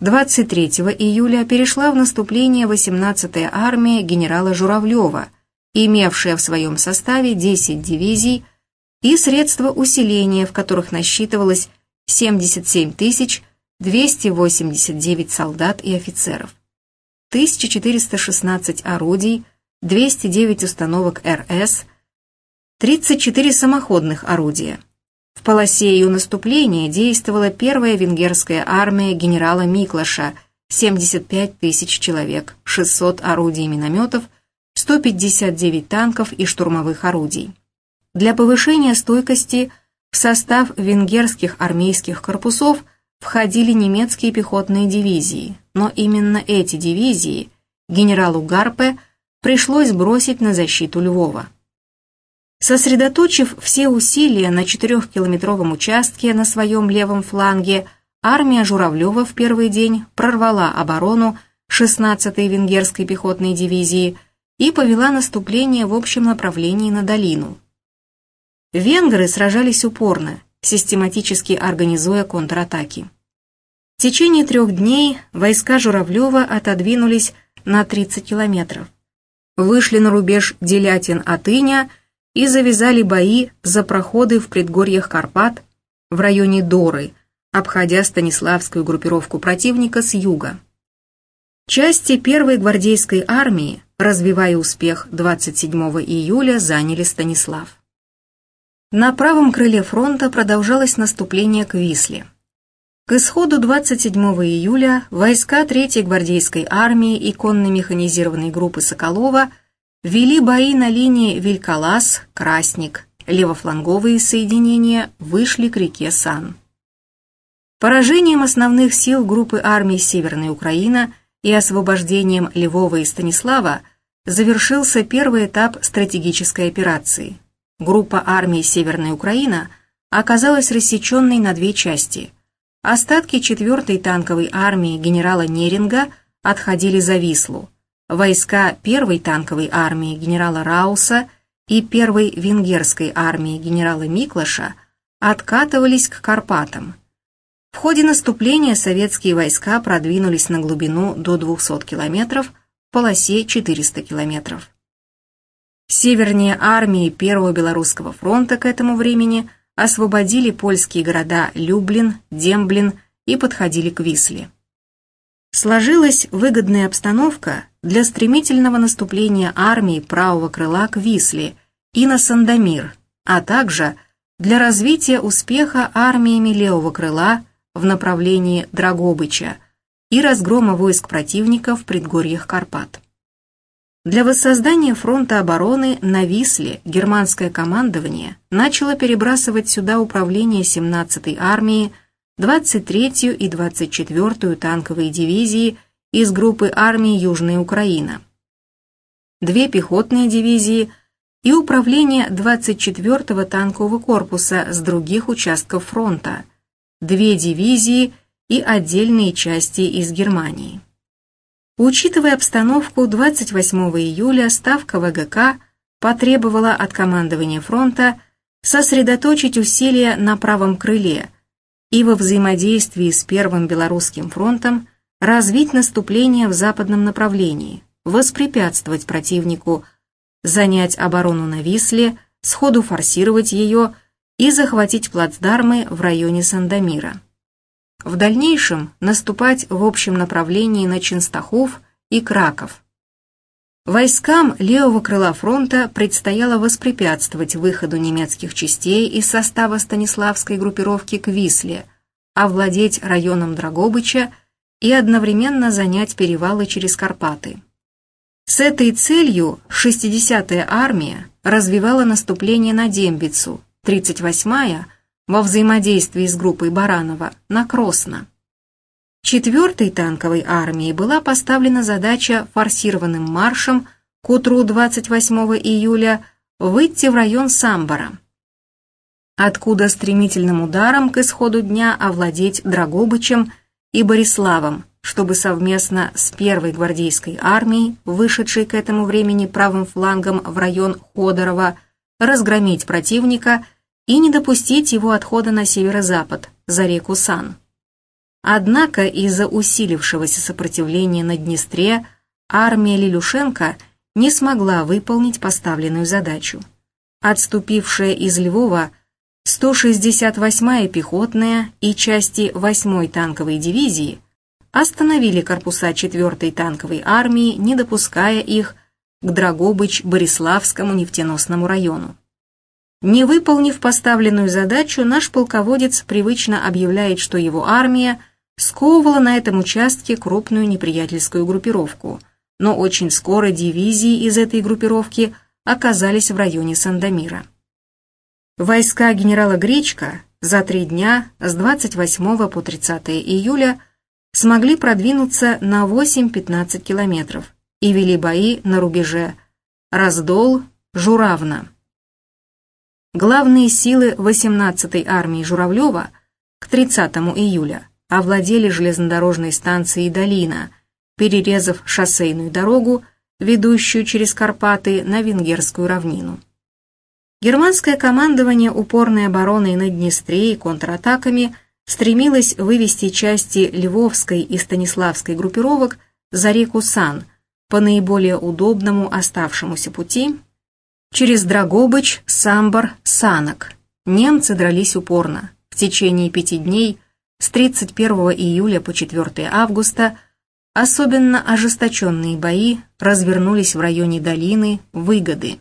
[SPEAKER 1] 23 июля перешла в наступление 18-я армия генерала Журавлева, имевшая в своем составе 10 дивизий и средства усиления, в которых насчитывалось 77 289 солдат и офицеров, 1416 орудий, 209 установок РС, 34 самоходных орудия. В полосе ее наступления действовала первая венгерская армия генерала Миклаша, 75 тысяч человек, 600 орудий и минометов, 159 танков и штурмовых орудий. Для повышения стойкости в состав венгерских армейских корпусов входили немецкие пехотные дивизии, но именно эти дивизии генералу Гарпе пришлось бросить на защиту Львова. Сосредоточив все усилия на четырехкилометровом участке на своем левом фланге, армия Журавлева в первый день прорвала оборону 16-й венгерской пехотной дивизии и повела наступление в общем направлении на долину. Венгры сражались упорно, систематически организуя контратаки. В течение трех дней войска Журавлева отодвинулись на 30 километров. Вышли на рубеж Делятин-Атыня – и завязали бои за проходы в предгорьях Карпат в районе Доры, обходя Станиславскую группировку противника с юга. Части первой гвардейской армии, развивая успех 27 июля, заняли Станислав. На правом крыле фронта продолжалось наступление к Висле. К исходу 27 июля войска 3-й гвардейской армии и конно-механизированной группы Соколова вели бои на линии Вилькалас, Красник, левофланговые соединения вышли к реке Сан. Поражением основных сил группы армий Северная Украина и освобождением Львова и Станислава завершился первый этап стратегической операции. Группа армий Северная Украина оказалась рассеченной на две части. Остатки 4-й танковой армии генерала Неринга отходили за Вислу. Войска 1-й танковой армии генерала Рауса и 1-й венгерской армии генерала Миклаша откатывались к Карпатам. В ходе наступления советские войска продвинулись на глубину до 200 километров полосе 400 километров. Севернее армии Первого Белорусского фронта к этому времени освободили польские города Люблин, Демблин и подходили к Висле. Сложилась выгодная обстановка для стремительного наступления армии правого крыла к Висле и на Сандомир, а также для развития успеха армиями левого крыла в направлении Драгобыча и разгрома войск противника в предгорьях Карпат. Для воссоздания фронта обороны на Висле германское командование начало перебрасывать сюда управление 17-й армии, 23-ю и 24-ю танковые дивизии из группы армий Южная Украина, две пехотные дивизии и управление 24-го танкового корпуса с других участков фронта, две дивизии и отдельные части из Германии. Учитывая обстановку, 28 июля Ставка ВГК потребовала от командования фронта сосредоточить усилия на правом крыле и во взаимодействии с Первым Белорусским фронтом развить наступление в западном направлении, воспрепятствовать противнику занять оборону на Висле, сходу форсировать ее и захватить плацдармы в районе Сандомира. В дальнейшем наступать в общем направлении на Ченстахов и Краков. Войскам левого крыла фронта предстояло воспрепятствовать выходу немецких частей из состава Станиславской группировки к Висле, овладеть районом Драгобыча и одновременно занять перевалы через Карпаты. С этой целью 60-я армия развивала наступление на Дембицу, 38-я – во взаимодействии с группой Баранова на Кросно. Четвертой танковой армии была поставлена задача форсированным маршем к утру 28 июля выйти в район Самбора, откуда стремительным ударом к исходу дня овладеть Драгобычем и Бориславом, чтобы совместно с первой гвардейской армией, вышедшей к этому времени правым флангом в район Ходорова, разгромить противника – и не допустить его отхода на северо-запад, за реку Сан. Однако из-за усилившегося сопротивления на Днестре армия Лилюшенко не смогла выполнить поставленную задачу. Отступившая из Львова 168-я пехотная и части 8-й танковой дивизии остановили корпуса 4-й танковой армии, не допуская их к Драгобыч-Бориславскому нефтеносному району. Не выполнив поставленную задачу, наш полководец привычно объявляет, что его армия сковывала на этом участке крупную неприятельскую группировку, но очень скоро дивизии из этой группировки оказались в районе Сандомира. Войска генерала Гречка за три дня с 28 по 30 июля смогли продвинуться на 8-15 километров и вели бои на рубеже Раздол-Журавна. Главные силы 18-й армии Журавлева к 30 июля овладели железнодорожной станцией Долина, перерезав шоссейную дорогу, ведущую через Карпаты на Венгерскую равнину. Германское командование упорной обороной на Днестре и контратаками стремилось вывести части Львовской и Станиславской группировок за реку Сан по наиболее удобному оставшемуся пути Через Драгобыч, Самбор, Санок. Немцы дрались упорно. В течение пяти дней, с 31 июля по 4 августа, Особенно ожесточенные бои развернулись в районе долины Выгоды.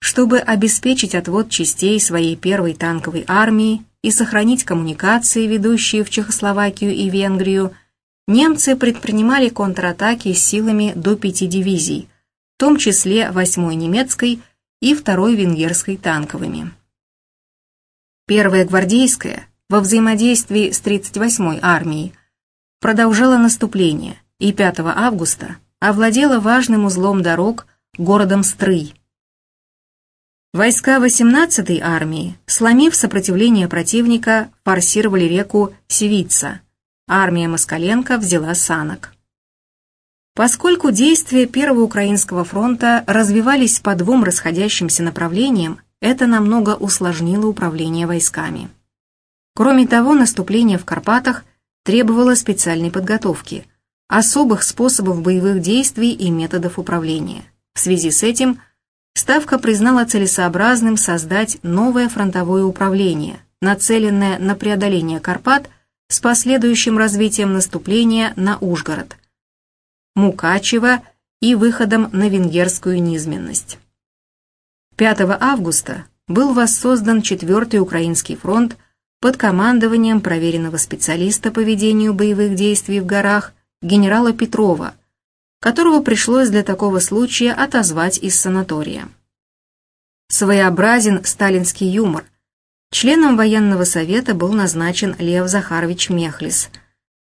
[SPEAKER 1] Чтобы обеспечить отвод частей своей первой танковой армии и сохранить коммуникации, ведущие в Чехословакию и Венгрию, немцы предпринимали контратаки силами до пяти дивизий, в том числе 8-й немецкой и 2-й венгерской танковыми. Первая гвардейская во взаимодействии с 38-й армией продолжала наступление и 5 августа овладела важным узлом дорог городом Стрый. Войска 18-й армии, сломив сопротивление противника, форсировали реку Севица. Армия Москаленко взяла Санок. Поскольку действия Первого Украинского фронта развивались по двум расходящимся направлениям, это намного усложнило управление войсками. Кроме того, наступление в Карпатах требовало специальной подготовки, особых способов боевых действий и методов управления. В связи с этим Ставка признала целесообразным создать новое фронтовое управление, нацеленное на преодоление Карпат с последующим развитием наступления на Ужгород, Мукачево и выходом на венгерскую низменность. 5 августа был воссоздан 4-й Украинский фронт под командованием проверенного специалиста по ведению боевых действий в горах генерала Петрова – которого пришлось для такого случая отозвать из санатория. Своеобразен сталинский юмор. Членом военного совета был назначен Лев Захарович Мехлис.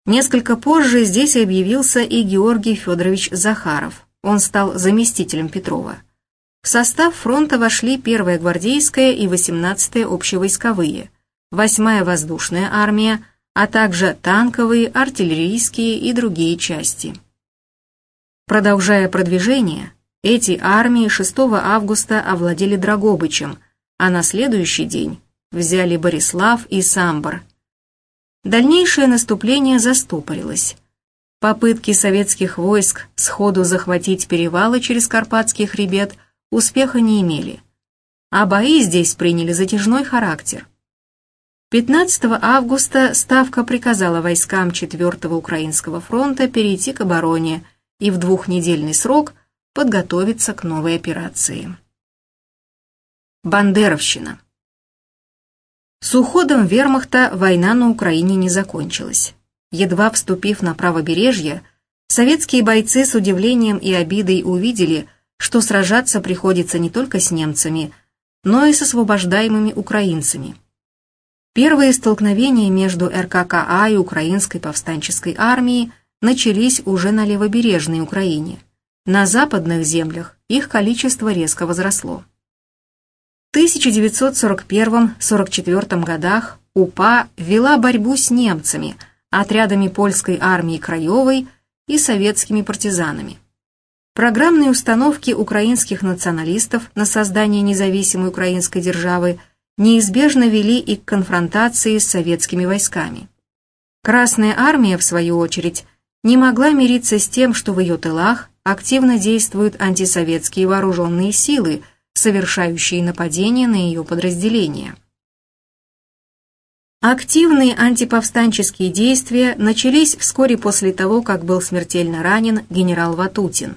[SPEAKER 1] Несколько позже здесь объявился и Георгий Федорович Захаров. Он стал заместителем Петрова. В состав фронта вошли 1-я гвардейская и 18-я общевойсковые, 8-я воздушная армия, а также танковые, артиллерийские и другие части. Продолжая продвижение, эти армии 6 августа овладели Драгобычем, а на следующий день взяли Борислав и Самбор. Дальнейшее наступление застопорилось. Попытки советских войск сходу захватить перевалы через Карпатский хребет успеха не имели, а бои здесь приняли затяжной характер. 15 августа Ставка приказала войскам 4-го Украинского фронта перейти к обороне – и в двухнедельный срок подготовиться к новой операции. Бандеровщина. С уходом вермахта война на Украине не закончилась. Едва вступив на правобережье, советские бойцы с удивлением и обидой увидели, что сражаться приходится не только с немцами, но и с освобождаемыми украинцами. Первые столкновения между РККА и Украинской повстанческой армией начались уже на левобережной Украине. На западных землях их количество резко возросло. В 1941-44 годах УПА вела борьбу с немцами, отрядами польской армии Краевой и советскими партизанами. Программные установки украинских националистов на создание независимой украинской державы неизбежно вели и к конфронтации с советскими войсками. Красная армия, в свою очередь, не могла мириться с тем, что в ее тылах активно действуют антисоветские вооруженные силы, совершающие нападения на ее подразделения. Активные антиповстанческие действия начались вскоре после того, как был смертельно ранен генерал Ватутин.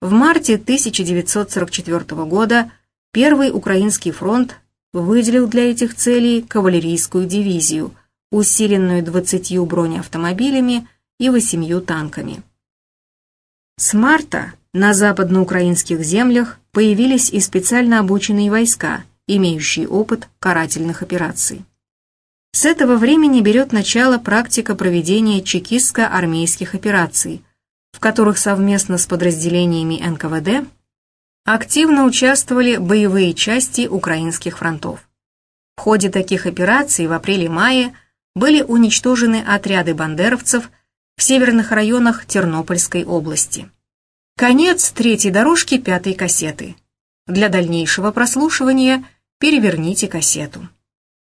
[SPEAKER 1] В марте 1944 года Первый Украинский фронт выделил для этих целей кавалерийскую дивизию, усиленную 20 бронеавтомобилями и восемью танками. С марта на западноукраинских землях появились и специально обученные войска, имеющие опыт карательных операций. С этого времени берет начало практика проведения чекистско-армейских операций, в которых совместно с подразделениями НКВД активно участвовали боевые части украинских фронтов. В ходе таких операций в апреле-мае были уничтожены отряды бандеровцев – в северных районах Тернопольской области. Конец третьей дорожки пятой кассеты. Для дальнейшего прослушивания переверните кассету.